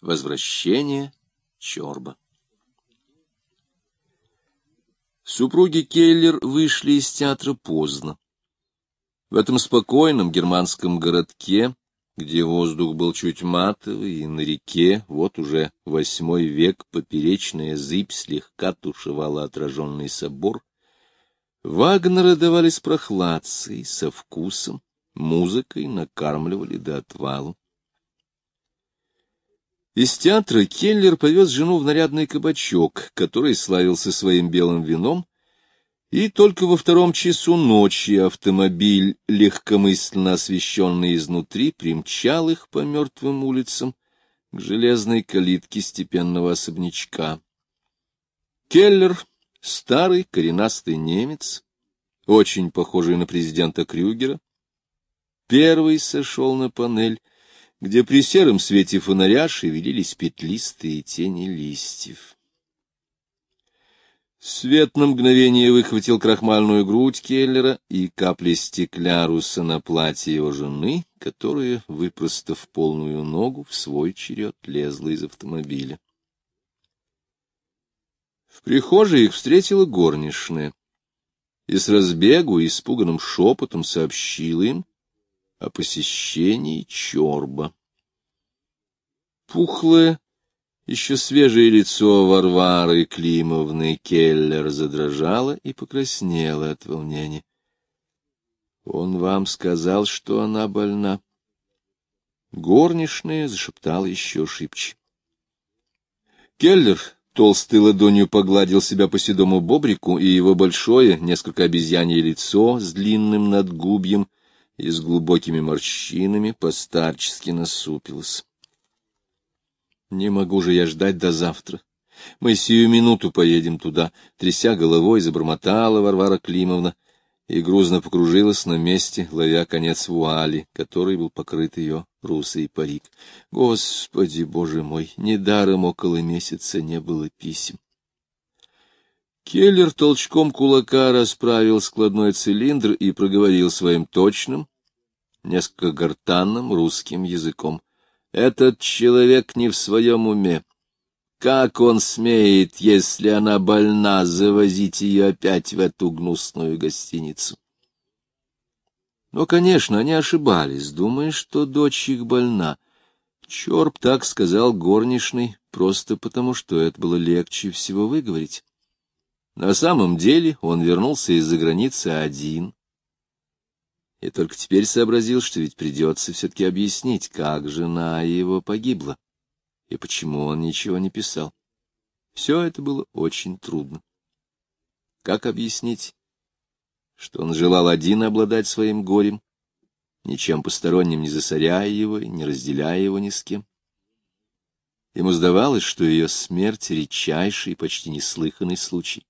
Возвращение Чорба. Супруги Келлер вышли из театра поздно. В этом спокойном германском городке, где воздух был чуть матовый, и на реке, вот уже восьмой век, поперечная зыбь слегка тушевала отраженный собор, Вагнеры давались прохладцей, со вкусом, музыкой накармливали до отвалу. Из театра Келлер повез жену в нарядный кабачок, который славился своим белым вином, и только во втором часу ночи автомобиль, легкомысленно освещенный изнутри, примчал их по мертвым улицам к железной калитке степенного особнячка. Келлер, старый коренастый немец, очень похожий на президента Крюгера, первый сошел на панель, где при сером свете фонаря шевелились петлистые тени листьев. Свет на мгновение выхватил крахмальную грудь Келлера и капли стекляруса на платье его жены, которая, выпростав полную ногу, в свой черед лезла из автомобиля. В прихожей их встретила горничная и с разбегу испуганным шепотом сообщила им, о посещении Чорба. Пухлое, еще свежее лицо Варвары Климовны Келлер задрожало и покраснело от волнения. Он вам сказал, что она больна. Горничная зашептала еще шибче. Келлер толстой ладонью погладил себя по седому бобрику, и его большое, несколько обезьянье лицо с длинным надгубьем и с глубокими морщинами постарчески насупилась. Не могу же я ждать до завтра. Мы сию минуту поедем туда, тряся головой, забормотала Варвара Климовна и грузно покружилась на месте, ловя конец вуали, который был покрыт ее русый парик. Господи, боже мой, недаром около месяца не было писем. Келлер толчком кулака расправил складной цилиндр и проговорил своим точным, несколько гортанным русским языком. «Этот человек не в своем уме. Как он смеет, если она больна, завозить ее опять в эту гнусную гостиницу?» Но, конечно, они ошибались, думая, что дочь их больна. Чорп так сказал горничной, просто потому, что это было легче всего выговорить. На самом деле он вернулся из-за границы один. И только теперь сообразил, что ведь придется все-таки объяснить, как жена его погибла, и почему он ничего не писал. Все это было очень трудно. Как объяснить, что он желал один обладать своим горем, ничем посторонним не засоряя его и не разделяя его ни с кем? Ему сдавалось, что ее смерть — редчайший, почти неслыханный случай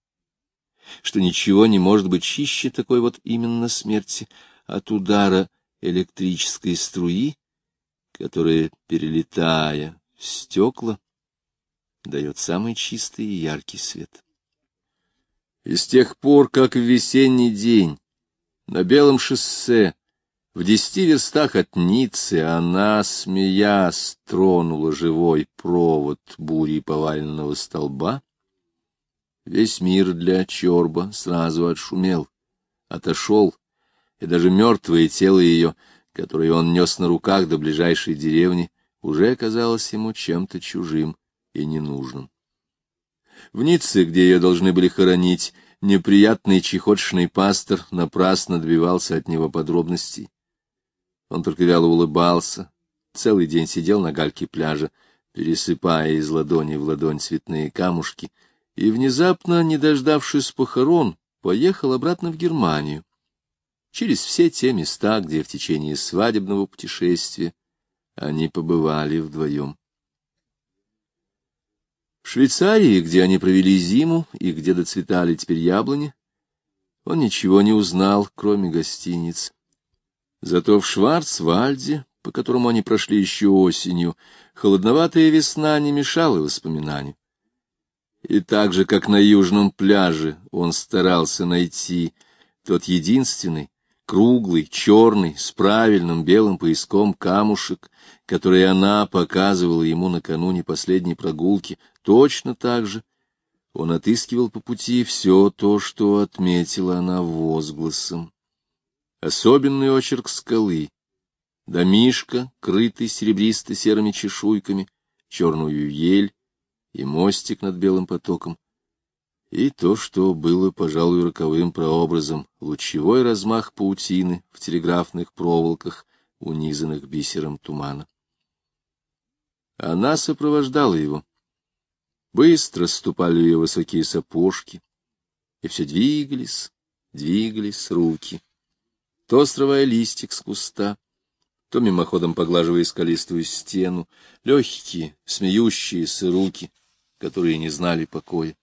что ничего не может быть чище такой вот именно смерти от удара электрической струи, которая, перелетая в стекла, дает самый чистый и яркий свет. И с тех пор, как в весенний день на белом шоссе в десяти верстах от Ниццы она, смеясь, тронула живой провод бури поваленного столба, Весь мир для Чорба сразу отшумел, отошел, и даже мертвое тело ее, которое он нес на руках до ближайшей деревни, уже казалось ему чем-то чужим и ненужным. В Ницце, где ее должны были хоронить, неприятный чехотшный пастор напрасно добивался от него подробностей. Он только вяло улыбался, целый день сидел на гальке пляжа, пересыпая из ладони в ладонь цветные камушки — и, внезапно, не дождавшись похорон, поехал обратно в Германию, через все те места, где в течение свадебного путешествия они побывали вдвоем. В Швейцарии, где они провели зиму и где доцветали теперь яблони, он ничего не узнал, кроме гостиниц. Зато в Шварцвальде, по которому они прошли еще осенью, холодноватая весна не мешала воспоминанию. И так же, как на южном пляже, он старался найти тот единственный, круглый, черный, с правильным белым пояском камушек, который она показывала ему накануне последней прогулки, точно так же он отыскивал по пути все то, что отметила она возгласом. Особенный очерк скалы, домишка, крытый серебристо-серыми чешуйками, черную ель и мостик над белым потоком, и то, что было, пожалуй, роковым прообразом, лучевой размах паутины в телеграфных проволоках, унизанных бисером тумана. Она сопровождала его. Быстро ступали ее высокие сапожки, и все двигались, двигались руки, то срывая листик с куста, то мимоходом поглаживая скалистую стену, легкие, смеющиеся руки, которые не знали покоя.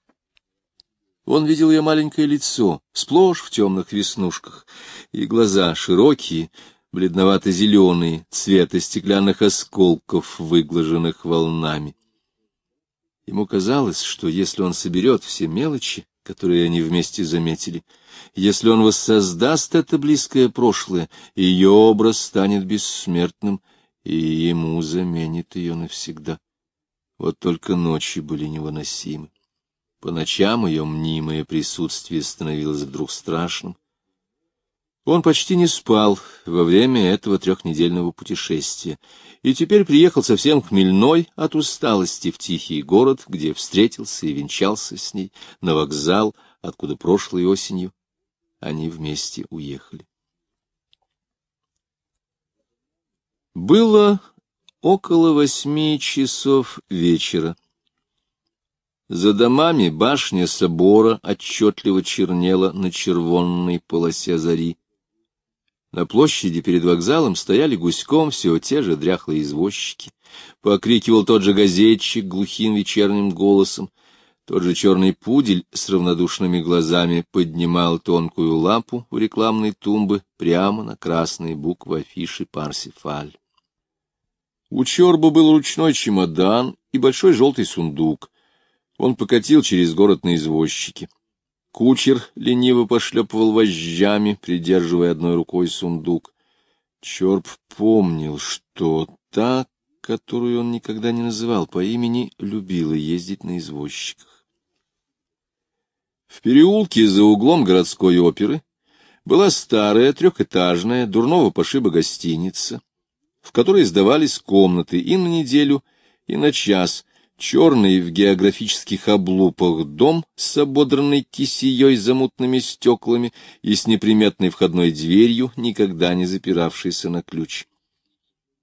Он видел ее маленькое лицо, сплошь в темных веснушках, и глаза широкие, бледновато-зеленые, цвета стеклянных осколков, выглаженных волнами. Ему казалось, что если он соберет все мелочи, которые они вместе заметили, если он воссоздаст это близкое прошлое, ее образ станет бессмертным, и ему заменит ее навсегда. Вот только ночи были невыносимы. По ночам ее мнимое присутствие становилось вдруг страшным. Он почти не спал во время этого трехнедельного путешествия, и теперь приехал совсем хмельной от усталости в тихий город, где встретился и венчался с ней, на вокзал, откуда прошлой осенью они вместе уехали. Было около восьми часов вечера. За домами башня собора отчетливо чернела на червонной полосе зари. На площади перед вокзалом стояли гуськом все те же дряхлые извозчики. Покрикивал тот же газетчик глухим вечерним голосом. Тот же черный пудель с равнодушными глазами поднимал тонкую лампу у рекламной тумбы прямо на красные буквы афиши «Парсифаль». У Чорба был ручной чемодан и большой желтый сундук. Он покатил через город на извозчике. Кучер лениво пошлепывал вожжами, придерживая одной рукой сундук. Чорп помнил, что та, которую он никогда не называл по имени, любила ездить на извозчиках. В переулке за углом городской оперы была старая трехэтажная, дурного пошиба гостиница, в которой сдавались комнаты и на неделю, и на час, черный в географических облупах дом с ободранной кисеей за мутными стеклами и с неприметной входной дверью, никогда не запиравшейся на ключ.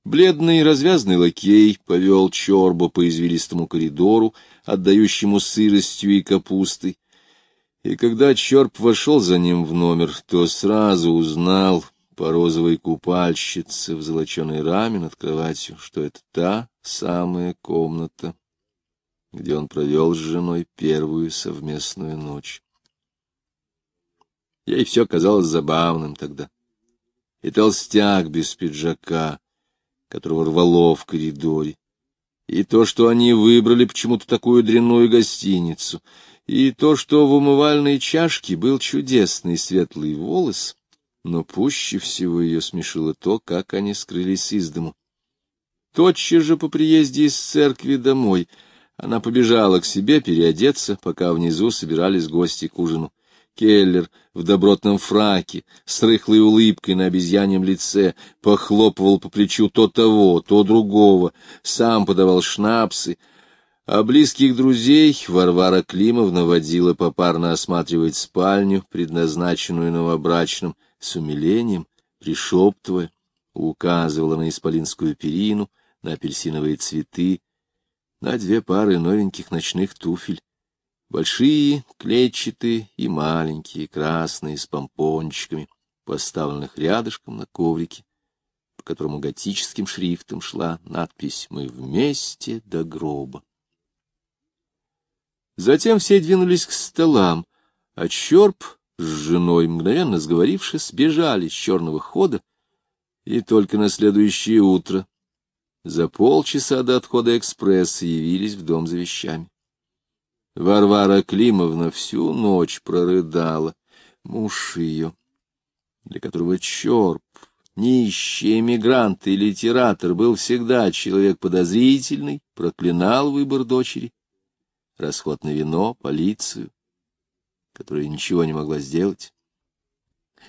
Бледный развязный лакей повел Чорбу по извилистому коридору, отдающему сыростью и капустой. И когда Чорб вошел за ним в номер, то сразу узнал по розовой купальщице в золоченой раме над кроватью, что это та самая комната, где он провел с женой первую совместную ночь. Ей все казалось забавным тогда. И толстяк без пиджака, которого рвало в коридоре, и то, что они выбрали почему-то такую дрянную гостиницу, и то, что в умывальной чашке был чудесный светлый волос, но пуще всего ее смешило то, как они скрылись из дому. Тотчас же по приезде из церкви домой — она побежала к себе переодеться, пока внизу собирались гости к ужину. Келлер в добротном фраке, с рыхлой улыбкой на обезьяньем лице, похлопывал по плечу то того, то другого, сам подавал шнапсы, а близких друзей Варвара Климовна водила попарно осматривать спальню, предназначенную новобрачным, с умилением, пришептывая, указывала на исполинскую перину, на апельсиновые цветы, на две пары новеньких ночных туфель. Большие, клетчатые и маленькие, красные, с помпончиками, поставленных рядышком на коврике, по которому готическим шрифтом шла надпись «Мы вместе до гроба». Затем все двинулись к столам, а Черп с женой, мгновенно сговорившись, бежали с черного хода, и только на следующее утро за полчаса до отхода экспресса явились в дом за вещами. Варвара Климовна всю ночь прорыдала. Муж ее, для которого Чорп, нищий эмигрант и литератор, был всегда человек подозрительный, проклинал выбор дочери, расход на вино, полицию, которая ничего не могла сделать.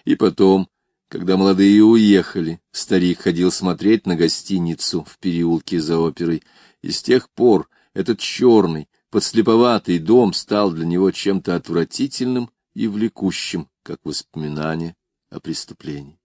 И потом, когда молодые уехали, старик ходил смотреть на гостиницу в переулке за оперой, и с тех пор этот черный, подслеповатый дом стал для него чем-то отвратительным и влекущим, как воспоминание о преступлении.